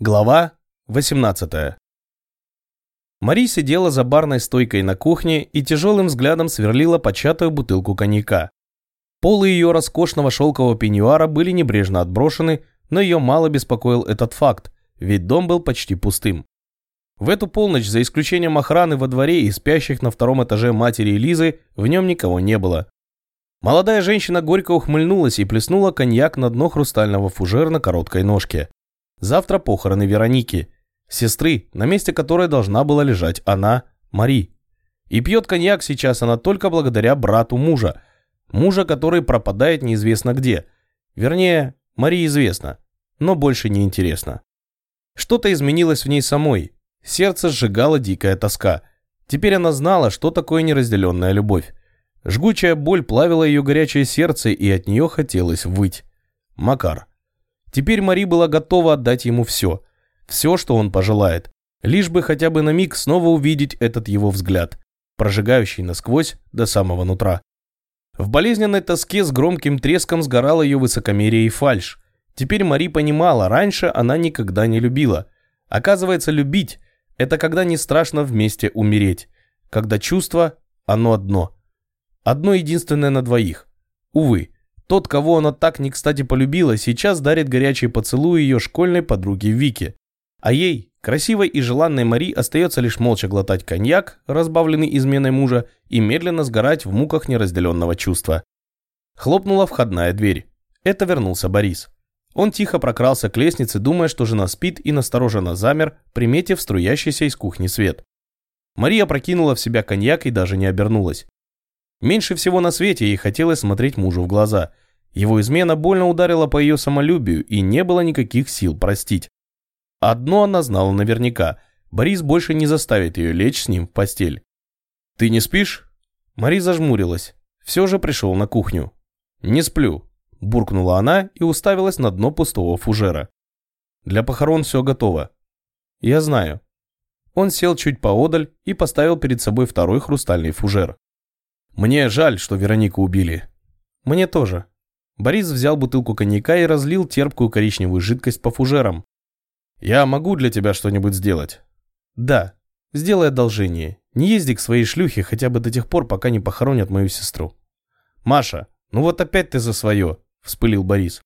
Глава 18 Мари сидела за барной стойкой на кухне и тяжелым взглядом сверлила початую бутылку коньяка. Полы ее роскошного шелкового пеньюара были небрежно отброшены, но ее мало беспокоил этот факт, ведь дом был почти пустым. В эту полночь, за исключением охраны во дворе и спящих на втором этаже матери Элизы, в нем никого не было. Молодая женщина горько ухмыльнулась и плеснула коньяк на дно хрустального фужера на короткой ножке. Завтра похороны Вероники, сестры, на месте которой должна была лежать она, Мари. И пьет коньяк сейчас она только благодаря брату мужа, мужа, который пропадает неизвестно где. Вернее, Мари известно, но больше не интересно. Что-то изменилось в ней самой. Сердце сжигала дикая тоска. Теперь она знала, что такое неразделенная любовь. Жгучая боль плавила ее горячее сердце, и от нее хотелось выть. Макар. Теперь Мари была готова отдать ему все. Все, что он пожелает. Лишь бы хотя бы на миг снова увидеть этот его взгляд, прожигающий насквозь до самого нутра. В болезненной тоске с громким треском сгорало ее высокомерие и фальшь. Теперь Мари понимала, раньше она никогда не любила. Оказывается, любить – это когда не страшно вместе умереть. Когда чувство – оно одно. Одно единственное на двоих. Увы, тот, кого она так не кстати полюбила, сейчас дарит горячий поцелуй ее школьной подруге Вике. А ей, красивой и желанной Мари, остается лишь молча глотать коньяк, разбавленный изменой мужа, и медленно сгорать в муках неразделенного чувства. Хлопнула входная дверь. Это вернулся Борис. Он тихо прокрался к лестнице, думая, что жена спит, и настороженно замер, приметив струящийся из кухни свет. Мария прокинула в себя коньяк и даже не обернулась. Меньше всего на свете ей хотелось смотреть мужу в глаза. Его измена больно ударила по ее самолюбию, и не было никаких сил простить. Одно она знала наверняка. Борис больше не заставит ее лечь с ним в постель. «Ты не спишь?» Мари зажмурилась. Все же пришел на кухню. «Не сплю», – буркнула она и уставилась на дно пустого фужера. «Для похорон все готово». «Я знаю». Он сел чуть поодаль и поставил перед собой второй хрустальный фужер. Мне жаль, что Веронику убили. Мне тоже. Борис взял бутылку коньяка и разлил терпкую коричневую жидкость по фужерам. Я могу для тебя что-нибудь сделать? Да. Сделай одолжение. Не езди к своей шлюхе хотя бы до тех пор, пока не похоронят мою сестру. Маша, ну вот опять ты за свое, вспылил Борис.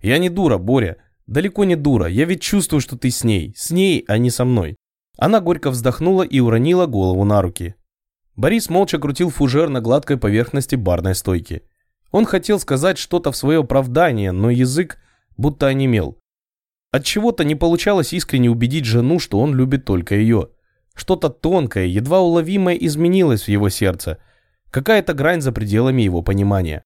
Я не дура, Боря. Далеко не дура. Я ведь чувствую, что ты с ней. С ней, а не со мной. Она горько вздохнула и уронила голову на руки. Борис молча крутил фужер на гладкой поверхности барной стойки. Он хотел сказать что-то в свое оправдание, но язык будто онемел. От чего-то не получалось искренне убедить жену, что он любит только ее. Что-то тонкое, едва уловимое изменилось в его сердце. Какая-то грань за пределами его понимания.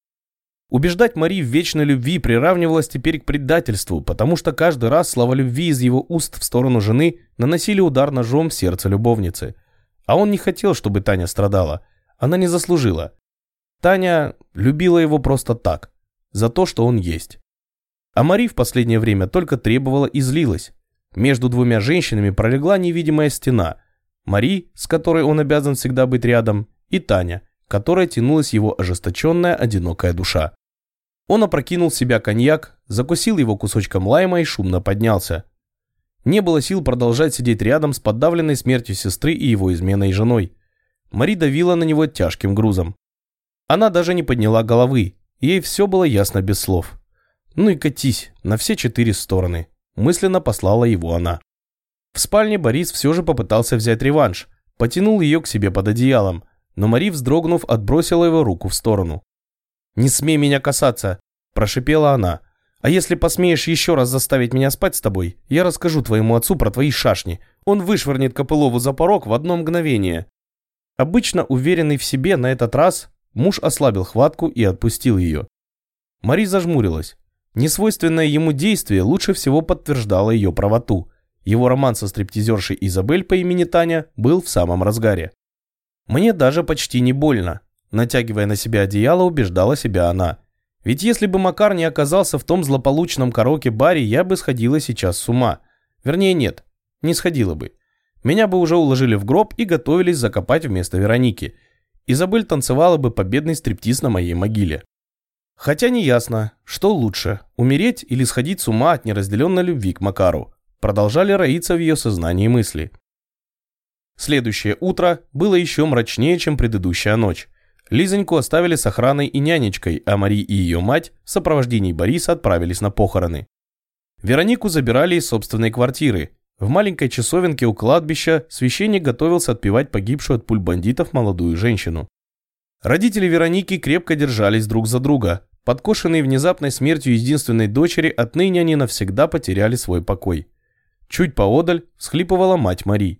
Убеждать Мари в вечной любви приравнивалось теперь к предательству, потому что каждый раз слова любви из его уст в сторону жены наносили удар ножом в сердце любовницы – а он не хотел, чтобы Таня страдала. Она не заслужила. Таня любила его просто так, за то, что он есть. А Мари в последнее время только требовала и злилась. Между двумя женщинами пролегла невидимая стена. Мари, с которой он обязан всегда быть рядом, и Таня, которой тянулась его ожесточенная одинокая душа. Он опрокинул в себя коньяк, закусил его кусочком лайма и шумно поднялся. Не было сил продолжать сидеть рядом с подавленной смертью сестры и его изменой женой. Мари давила на него тяжким грузом. Она даже не подняла головы, ей все было ясно без слов. «Ну и катись, на все четыре стороны», – мысленно послала его она. В спальне Борис все же попытался взять реванш, потянул ее к себе под одеялом, но Мари, вздрогнув, отбросила его руку в сторону. «Не смей меня касаться!» – прошипела она. А если посмеешь еще раз заставить меня спать с тобой, я расскажу твоему отцу про твои шашни. Он вышвырнет Копылову за порог в одно мгновение». Обычно уверенный в себе на этот раз, муж ослабил хватку и отпустил ее. Мари зажмурилась. Несвойственное ему действие лучше всего подтверждало ее правоту. Его роман со стриптизершей Изабель по имени Таня был в самом разгаре. «Мне даже почти не больно», натягивая на себя одеяло, убеждала себя она. Ведь если бы Макар не оказался в том злополучном караоке-баре, я бы сходила сейчас с ума. Вернее, нет, не сходила бы. Меня бы уже уложили в гроб и готовились закопать вместо Вероники. Изабель танцевала бы победный стриптиз на моей могиле. Хотя не ясно, что лучше, умереть или сходить с ума от неразделенной любви к Макару. продолжали роиться в ее сознании мысли. Следующее утро было еще мрачнее, чем предыдущая ночь. Лизоньку оставили с охраной и нянечкой, а Мари и ее мать в сопровождении Бориса отправились на похороны. Веронику забирали из собственной квартиры. В маленькой часовенке у кладбища священник готовился отпевать погибшую от пуль бандитов молодую женщину. Родители Вероники крепко держались друг за друга. Подкошенные внезапной смертью единственной дочери, отныне они навсегда потеряли свой покой. Чуть поодаль всхлипывала мать Мари.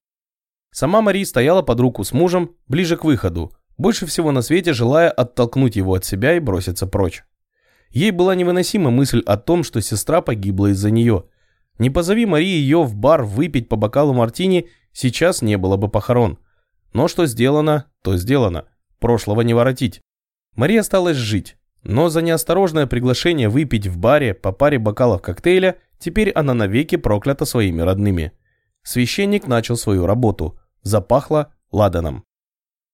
Сама Мари стояла под руку с мужем, ближе к выходу, больше всего на свете желая оттолкнуть его от себя и броситься прочь. Ей была невыносима мысль о том, что сестра погибла из-за нее. Не позови Марии ее в бар выпить по бокалу мартини, сейчас не было бы похорон. Но что сделано, то сделано. Прошлого не воротить. Мария осталась жить, но за неосторожное приглашение выпить в баре по паре бокалов коктейля теперь она навеки проклята своими родными. Священник начал свою работу. Запахло ладаном.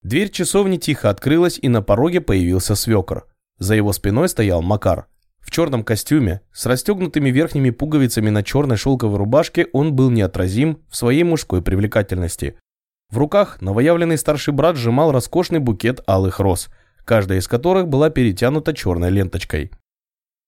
Дверь часовни тихо открылась, и на пороге появился свекор. За его спиной стоял Макар. В черном костюме, с расстегнутыми верхними пуговицами на черной шелковой рубашке, он был неотразим в своей мужской привлекательности. В руках новоявленный старший брат сжимал роскошный букет алых роз, каждая из которых была перетянута черной ленточкой.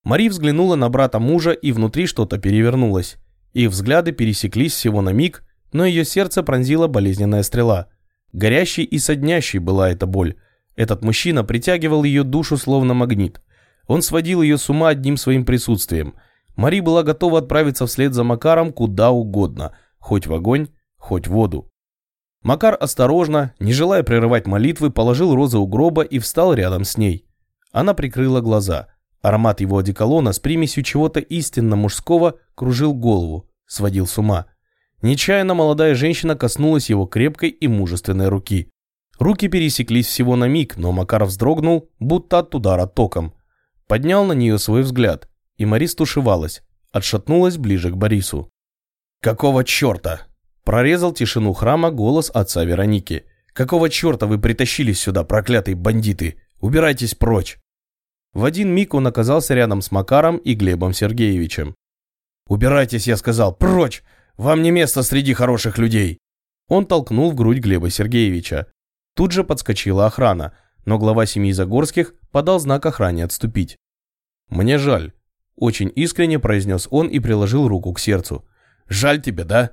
Мари взглянула на брата мужа, и внутри что-то перевернулось. Их взгляды пересеклись всего на миг, но ее сердце пронзила болезненная стрела – Горящей и соднящей была эта боль. Этот мужчина притягивал ее душу словно магнит. Он сводил ее с ума одним своим присутствием. Мари была готова отправиться вслед за Макаром куда угодно, хоть в огонь, хоть в воду. Макар осторожно, не желая прерывать молитвы, положил розы у гроба и встал рядом с ней. Она прикрыла глаза. Аромат его одеколона с примесью чего-то истинно мужского кружил голову, сводил с ума. Нечаянно молодая женщина коснулась его крепкой и мужественной руки. Руки пересеклись всего на миг, но Макар вздрогнул, будто от удара током. Поднял на нее свой взгляд, и Мари стушевалась, отшатнулась ближе к Борису. «Какого черта?» Прорезал тишину храма голос отца Вероники. «Какого черта вы притащились сюда, проклятые бандиты? Убирайтесь прочь!» В один миг он оказался рядом с Макаром и Глебом Сергеевичем. «Убирайтесь, я сказал, прочь! Вам не место среди хороших людей!» Он толкнул в грудь Глеба Сергеевича. Тут же подскочила охрана, но глава семьи Загорских подал знак охране отступить. «Мне жаль», – очень искренне произнес он и приложил руку к сердцу. «Жаль тебе, да?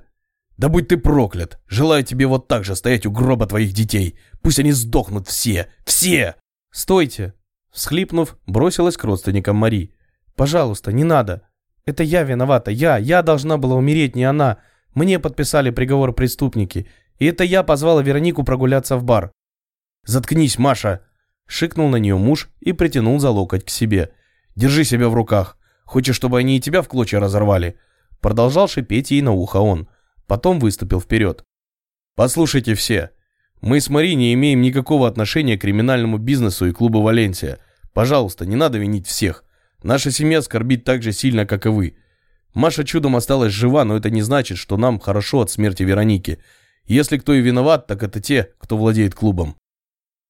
Да будь ты проклят! Желаю тебе вот так же стоять у гроба твоих детей! Пусть они сдохнут все! Все!» «Стойте!» – всхлипнув, бросилась к родственникам Мари. «Пожалуйста, не надо! Это я виновата, я, я должна была умереть, не она. Мне подписали приговор преступники. И это я позвала Веронику прогуляться в бар. «Заткнись, Маша!» Шикнул на нее муж и притянул за локоть к себе. «Держи себя в руках. Хочешь, чтобы они и тебя в клочья разорвали?» Продолжал шипеть ей на ухо он. Потом выступил вперед. «Послушайте все. Мы с Мари не имеем никакого отношения к криминальному бизнесу и клубу «Валенсия». Пожалуйста, не надо винить всех. Наша семья скорбит так же сильно, как и вы. Маша чудом осталась жива, но это не значит, что нам хорошо от смерти Вероники. Если кто и виноват, так это те, кто владеет клубом».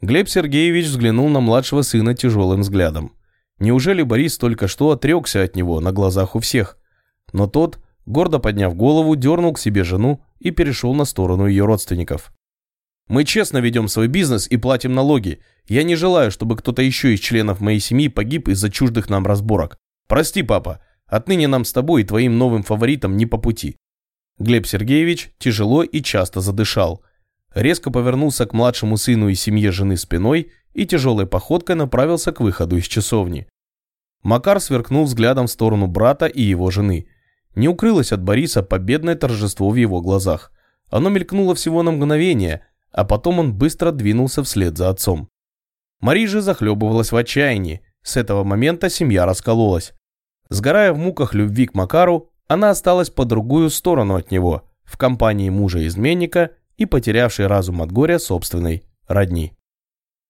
Глеб Сергеевич взглянул на младшего сына тяжелым взглядом. Неужели Борис только что отрекся от него на глазах у всех? Но тот, гордо подняв голову, дернул к себе жену и перешел на сторону ее родственников. Мы честно ведем свой бизнес и платим налоги. Я не желаю, чтобы кто-то еще из членов моей семьи погиб из-за чуждых нам разборок. Прости, папа, отныне нам с тобой и твоим новым фаворитом не по пути». Глеб Сергеевич тяжело и часто задышал. Резко повернулся к младшему сыну и семье жены спиной и тяжелой походкой направился к выходу из часовни. Макар сверкнул взглядом в сторону брата и его жены. Не укрылось от Бориса победное торжество в его глазах. Оно мелькнуло всего на мгновение – а потом он быстро двинулся вслед за отцом. Мари же захлебывалась в отчаянии. С этого момента семья раскололась. Сгорая в муках любви к Макару, она осталась по другую сторону от него, в компании мужа-изменника и потерявшей разум от горя собственной родни.